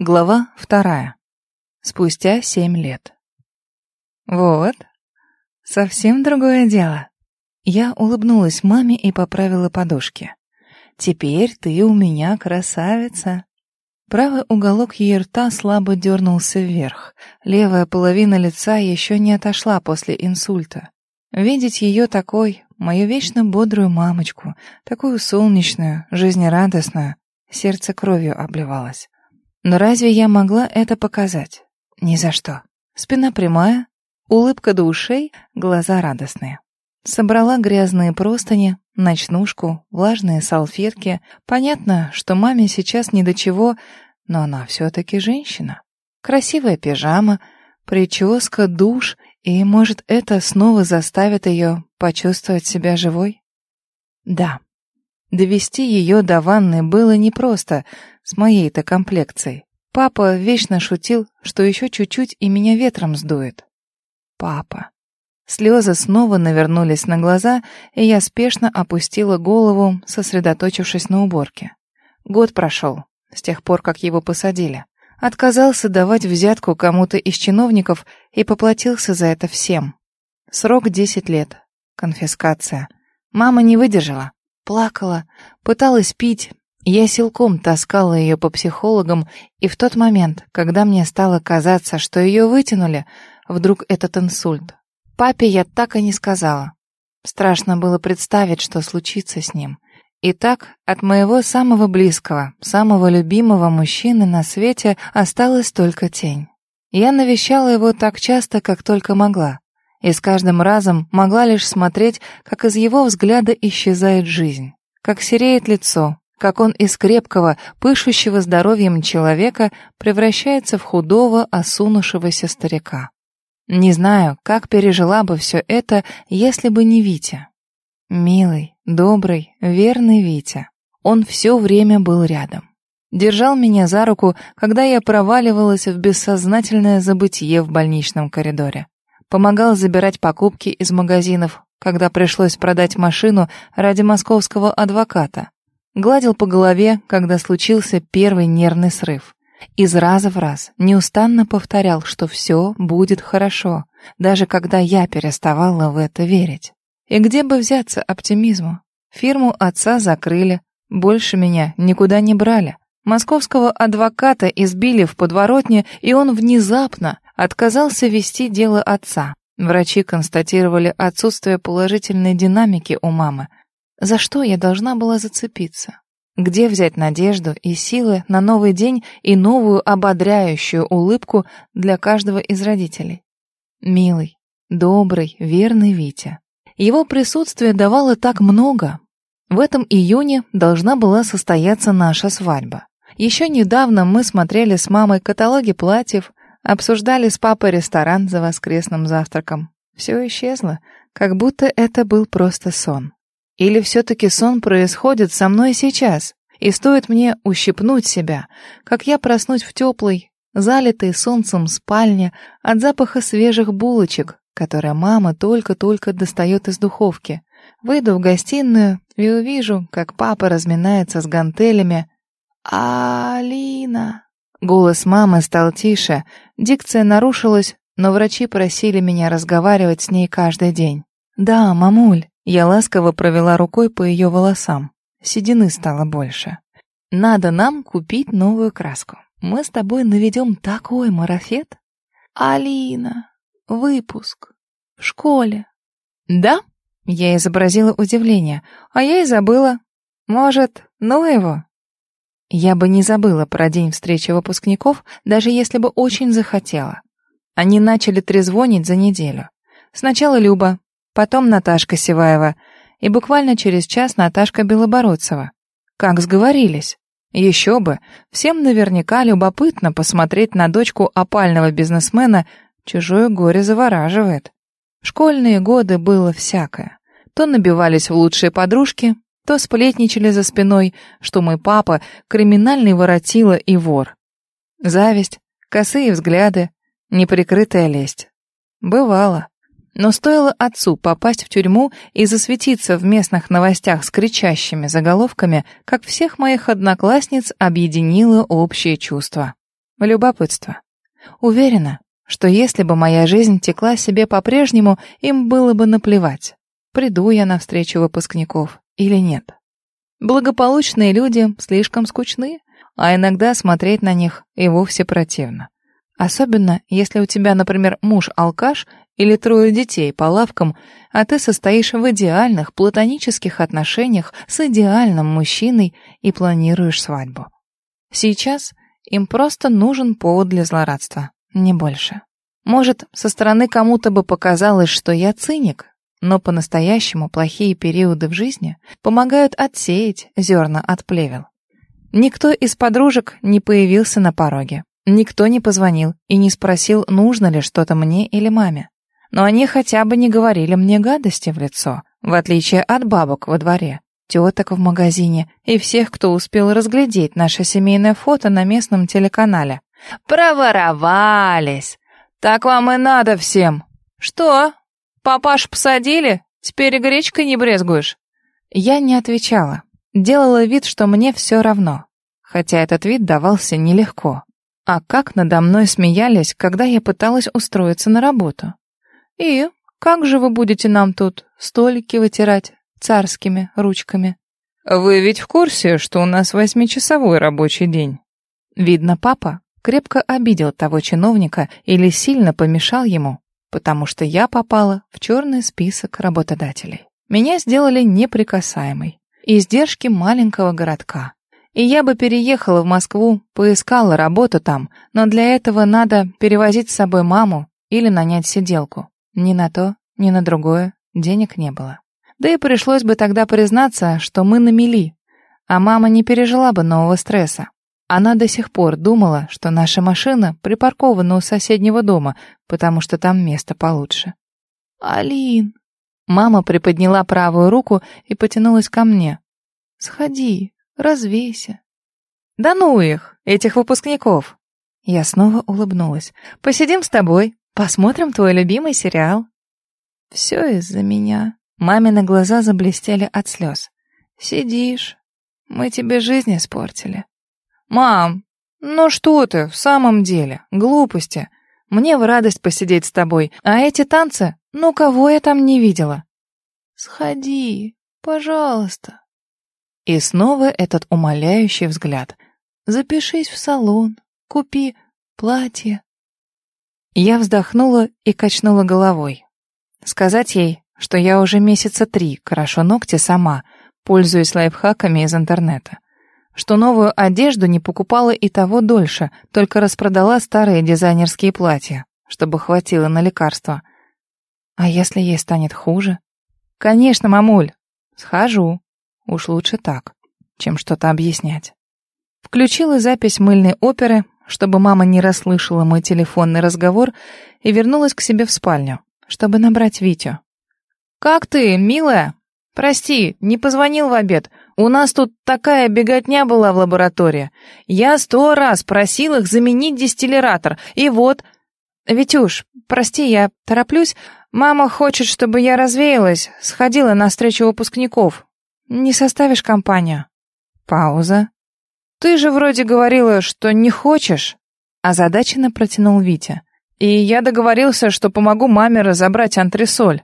Глава вторая. Спустя семь лет. Вот, совсем другое дело. Я улыбнулась маме и поправила подушки. Теперь ты у меня красавица. Правый уголок ее рта слабо дернулся вверх. Левая половина лица еще не отошла после инсульта. Видеть ее такой, мою вечно бодрую мамочку, такую солнечную, жизнерадостную, сердце кровью обливалось. Но разве я могла это показать? Ни за что. Спина прямая, улыбка до ушей, глаза радостные. Собрала грязные простыни, ночнушку, влажные салфетки. Понятно, что маме сейчас ни до чего, но она все-таки женщина. Красивая пижама, прическа, душ, и, может, это снова заставит ее почувствовать себя живой? Да, Довести ее до ванны было непросто, с моей-то комплекцией. Папа вечно шутил, что еще чуть-чуть и меня ветром сдует. Папа. Слезы снова навернулись на глаза, и я спешно опустила голову, сосредоточившись на уборке. Год прошел, с тех пор, как его посадили. Отказался давать взятку кому-то из чиновников и поплатился за это всем. Срок десять лет. Конфискация. Мама не выдержала. Плакала, пыталась пить. Я силком таскала ее по психологам, и в тот момент, когда мне стало казаться, что ее вытянули, вдруг этот инсульт. Папе я так и не сказала. Страшно было представить, что случится с ним. И так от моего самого близкого, самого любимого мужчины на свете осталась только тень. Я навещала его так часто, как только могла и с каждым разом могла лишь смотреть, как из его взгляда исчезает жизнь, как сереет лицо, как он из крепкого, пышущего здоровьем человека превращается в худого, осунувшегося старика. Не знаю, как пережила бы все это, если бы не Витя. Милый, добрый, верный Витя. Он все время был рядом. Держал меня за руку, когда я проваливалась в бессознательное забытие в больничном коридоре помогал забирать покупки из магазинов, когда пришлось продать машину ради московского адвоката. Гладил по голове, когда случился первый нервный срыв. Из раза в раз неустанно повторял, что все будет хорошо, даже когда я переставала в это верить. И где бы взяться оптимизму? Фирму отца закрыли, больше меня никуда не брали. Московского адвоката избили в подворотне, и он внезапно отказался вести дело отца. Врачи констатировали отсутствие положительной динамики у мамы. За что я должна была зацепиться? Где взять надежду и силы на новый день и новую ободряющую улыбку для каждого из родителей? Милый, добрый, верный Витя. Его присутствие давало так много. В этом июне должна была состояться наша свадьба. Еще недавно мы смотрели с мамой каталоги платьев, обсуждали с папой ресторан за воскресным завтраком. Все исчезло, как будто это был просто сон. Или все-таки сон происходит со мной сейчас, и стоит мне ущипнуть себя, как я проснусь в теплой, залитой солнцем спальне от запаха свежих булочек, которые мама только-только достает из духовки. Выйду в гостиную и увижу, как папа разминается с гантелями, «Алина!» Голос мамы стал тише, дикция нарушилась, но врачи просили меня разговаривать с ней каждый день. «Да, мамуль», я ласково провела рукой по ее волосам. Седины стало больше. «Надо нам купить новую краску. Мы с тобой наведем такой марафет». «Алина, выпуск. В школе». «Да?» Я изобразила удивление, а я и забыла. «Может, ну его?» Я бы не забыла про день встречи выпускников, даже если бы очень захотела. Они начали трезвонить за неделю. Сначала Люба, потом Наташка Севаева, и буквально через час Наташка Белобородцева. Как сговорились. Еще бы, всем наверняка любопытно посмотреть на дочку опального бизнесмена, чужое горе завораживает. В школьные годы было всякое. То набивались в лучшие подружки, то сплетничали за спиной, что мой папа — криминальный воротила и вор. Зависть, косые взгляды, неприкрытая лесть. Бывало. Но стоило отцу попасть в тюрьму и засветиться в местных новостях с кричащими заголовками, как всех моих одноклассниц объединило общее чувство. любопытство. Уверена, что если бы моя жизнь текла себе по-прежнему, им было бы наплевать, приду я на встречу выпускников или нет. Благополучные люди слишком скучны, а иногда смотреть на них и вовсе противно. Особенно, если у тебя, например, муж-алкаш или трое детей по лавкам, а ты состоишь в идеальных платонических отношениях с идеальным мужчиной и планируешь свадьбу. Сейчас им просто нужен повод для злорадства, не больше. Может, со стороны кому-то бы показалось, что я циник, но по-настоящему плохие периоды в жизни помогают отсеять зерна от плевел. Никто из подружек не появился на пороге. Никто не позвонил и не спросил, нужно ли что-то мне или маме. Но они хотя бы не говорили мне гадости в лицо, в отличие от бабок во дворе, теток в магазине и всех, кто успел разглядеть наше семейное фото на местном телеканале. «Проворовались! Так вам и надо всем! Что, папаш посадили? Теперь и гречкой не брезгуешь?» Я не отвечала, делала вид, что мне все равно, хотя этот вид давался нелегко. А как надо мной смеялись, когда я пыталась устроиться на работу. И как же вы будете нам тут столики вытирать царскими ручками? Вы ведь в курсе, что у нас восьмичасовой рабочий день? Видно, папа крепко обидел того чиновника или сильно помешал ему, потому что я попала в черный список работодателей. Меня сделали неприкасаемой. Издержки маленького городка. И я бы переехала в Москву, поискала работу там, но для этого надо перевозить с собой маму или нанять сиделку. Ни на то, ни на другое денег не было. Да и пришлось бы тогда признаться, что мы на мели, а мама не пережила бы нового стресса. Она до сих пор думала, что наша машина припаркована у соседнего дома, потому что там место получше. «Алин!» Мама приподняла правую руку и потянулась ко мне. «Сходи, Развейся. Да ну их, этих выпускников. Я снова улыбнулась. Посидим с тобой, посмотрим твой любимый сериал. Все из-за меня. Мамины глаза заблестели от слез. Сидишь. Мы тебе жизнь испортили. Мам, ну что ты, в самом деле, глупости. Мне в радость посидеть с тобой, а эти танцы, ну кого я там не видела? Сходи, пожалуйста. И снова этот умоляющий взгляд. «Запишись в салон, купи платье». Я вздохнула и качнула головой. Сказать ей, что я уже месяца три крашу ногти сама, пользуясь лайфхаками из интернета. Что новую одежду не покупала и того дольше, только распродала старые дизайнерские платья, чтобы хватило на лекарства. А если ей станет хуже? Конечно, мамуль, схожу. Уж лучше так, чем что-то объяснять. Включила запись мыльной оперы, чтобы мама не расслышала мой телефонный разговор, и вернулась к себе в спальню, чтобы набрать Витю. «Как ты, милая? Прости, не позвонил в обед. У нас тут такая беготня была в лаборатории. Я сто раз просил их заменить дистиллератор, и вот... Витюш, прости, я тороплюсь. Мама хочет, чтобы я развеялась, сходила на встречу выпускников. Не составишь компанию?» Пауза. «Ты же вроде говорила, что не хочешь?» Озадаченно протянул Витя. «И я договорился, что помогу маме разобрать антресоль».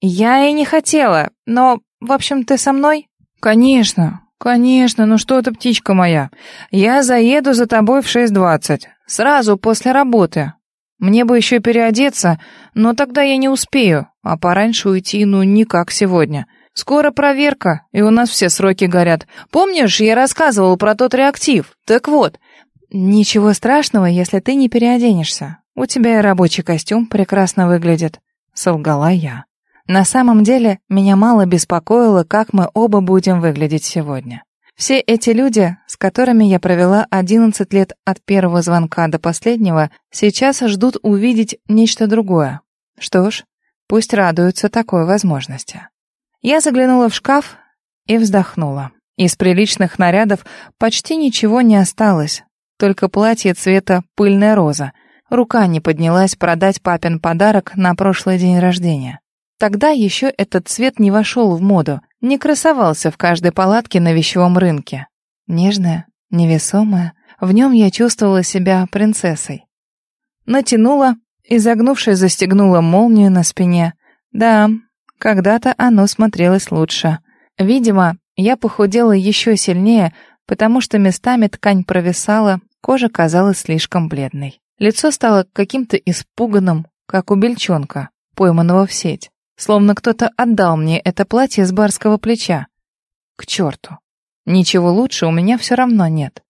«Я и не хотела, но, в общем, ты со мной?» «Конечно, конечно, ну что ты, птичка моя. Я заеду за тобой в 6.20, сразу после работы. Мне бы еще переодеться, но тогда я не успею, а пораньше уйти, ну, никак сегодня. Скоро проверка, и у нас все сроки горят. Помнишь, я рассказывал про тот реактив? Так вот, ничего страшного, если ты не переоденешься. У тебя и рабочий костюм прекрасно выглядит, солгала я. На самом деле, меня мало беспокоило, как мы оба будем выглядеть сегодня. Все эти люди, с которыми я провела 11 лет от первого звонка до последнего, сейчас ждут увидеть нечто другое. Что ж, пусть радуются такой возможности. Я заглянула в шкаф и вздохнула. Из приличных нарядов почти ничего не осталось, только платье цвета пыльная роза. Рука не поднялась продать папин подарок на прошлый день рождения. Тогда еще этот цвет не вошел в моду, не красовался в каждой палатке на вещевом рынке. Нежная, невесомая, В нем я чувствовала себя принцессой. Натянула, изогнувшись, застегнула молнию на спине. Да, когда-то оно смотрелось лучше. Видимо, я похудела еще сильнее, потому что местами ткань провисала, кожа казалась слишком бледной. Лицо стало каким-то испуганным, как у бельчонка, пойманного в сеть. Словно кто-то отдал мне это платье с барского плеча. К черту. Ничего лучше у меня все равно нет.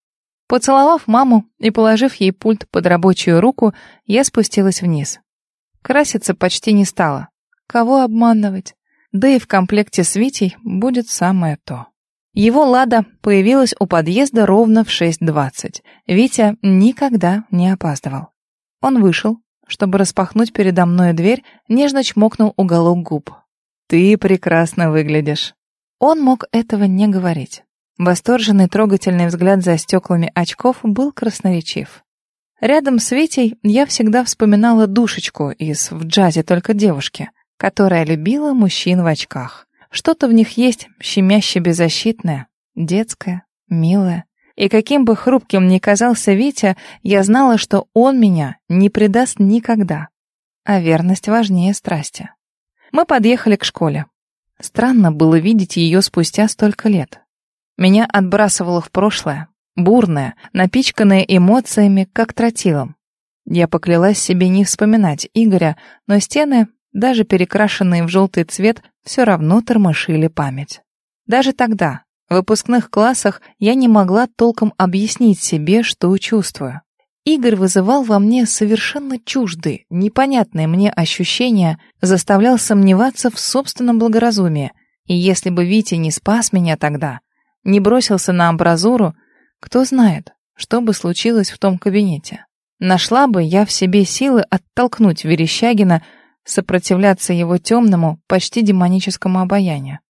Поцеловав маму и положив ей пульт под рабочую руку, я спустилась вниз. Краситься почти не стала. Кого обманывать? Да и в комплекте с Витей будет самое то. Его «Лада» появилась у подъезда ровно в 6.20. Витя никогда не опаздывал. Он вышел, чтобы распахнуть передо мной дверь, нежно чмокнул уголок губ. «Ты прекрасно выглядишь». Он мог этого не говорить. Восторженный трогательный взгляд за стеклами очков был красноречив. Рядом с Витей я всегда вспоминала душечку из «В джазе только девушки», которая любила мужчин в очках. Что-то в них есть щемяще беззащитное, детское, милое. И каким бы хрупким ни казался Витя, я знала, что он меня не предаст никогда. А верность важнее страсти. Мы подъехали к школе. Странно было видеть ее спустя столько лет. Меня отбрасывало в прошлое, бурное, напичканное эмоциями, как тротилом. Я поклялась себе не вспоминать Игоря, но стены, даже перекрашенные в желтый цвет, все равно тормошили память. Даже тогда, в выпускных классах, я не могла толком объяснить себе, что чувствую. Игорь вызывал во мне совершенно чуждые, непонятные мне ощущения, заставлял сомневаться в собственном благоразумии. И если бы Витя не спас меня тогда, не бросился на амбразуру, кто знает, что бы случилось в том кабинете. Нашла бы я в себе силы оттолкнуть Верещагина, сопротивляться его темному, почти демоническому обаянию.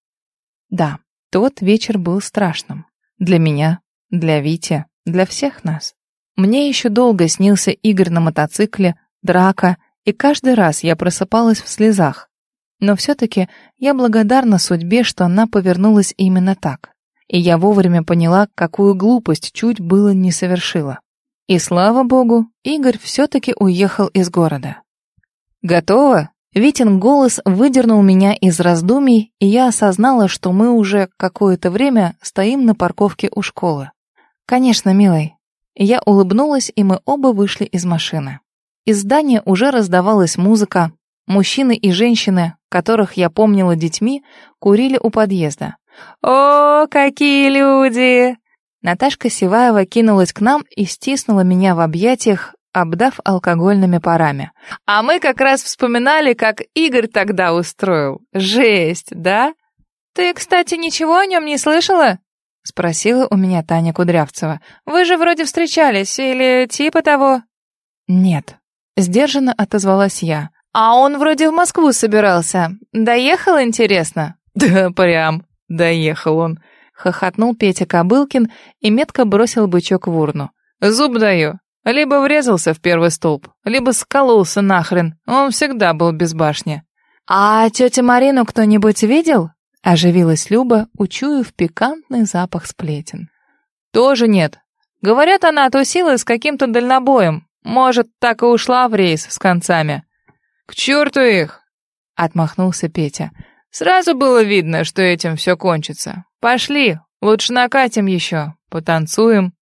Да, тот вечер был страшным. Для меня, для Вити, для всех нас. Мне еще долго снился Игорь на мотоцикле, драка, и каждый раз я просыпалась в слезах. Но все-таки я благодарна судьбе, что она повернулась именно так и я вовремя поняла, какую глупость чуть было не совершила. И слава богу, Игорь все-таки уехал из города. «Готово?» Витин голос выдернул меня из раздумий, и я осознала, что мы уже какое-то время стоим на парковке у школы. «Конечно, милый». Я улыбнулась, и мы оба вышли из машины. Из здания уже раздавалась музыка. Мужчины и женщины, которых я помнила детьми, курили у подъезда. «О, какие люди!» Наташка Сиваева кинулась к нам и стиснула меня в объятиях, обдав алкогольными парами. «А мы как раз вспоминали, как Игорь тогда устроил. Жесть, да? Ты, кстати, ничего о нем не слышала?» — спросила у меня Таня Кудрявцева. «Вы же вроде встречались, или типа того?» «Нет», — сдержанно отозвалась я. «А он вроде в Москву собирался. Доехал, интересно?» «Да прям», Доехал он. Хохотнул Петя Кобылкин и метко бросил бычок в урну. Зуб даю. Либо врезался в первый столб, либо скололся нахрен. Он всегда был без башни. «А тетю Марину кто-нибудь видел?» Оживилась Люба, учуяв пикантный запах сплетен. «Тоже нет. Говорят, она тусила с каким-то дальнобоем. Может, так и ушла в рейс с концами». «К черту их!» — отмахнулся Петя. Сразу было видно, что этим все кончится. Пошли, лучше накатим еще, потанцуем.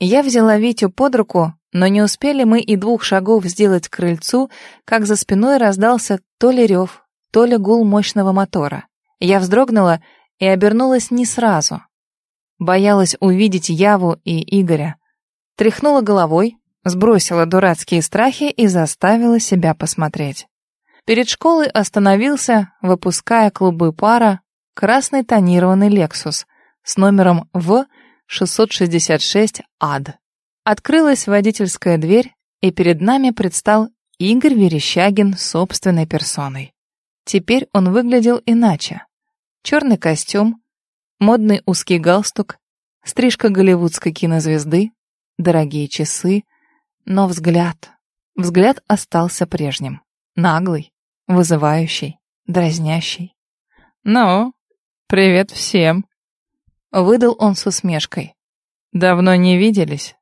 Я взяла Витю под руку, но не успели мы и двух шагов сделать к крыльцу, как за спиной раздался то ли рев, то ли гул мощного мотора. Я вздрогнула и обернулась не сразу. Боялась увидеть Яву и Игоря. Тряхнула головой, сбросила дурацкие страхи и заставила себя посмотреть. Перед школой остановился, выпуская клубы пара, красный тонированный «Лексус» с номером В-666 АД. Открылась водительская дверь, и перед нами предстал Игорь Верещагин собственной персоной. Теперь он выглядел иначе. Черный костюм, модный узкий галстук, стрижка голливудской кинозвезды, дорогие часы, но взгляд... Взгляд остался прежним, наглый, вызывающий, дразнящий. «Ну, привет всем!» Выдал он с усмешкой. «Давно не виделись?»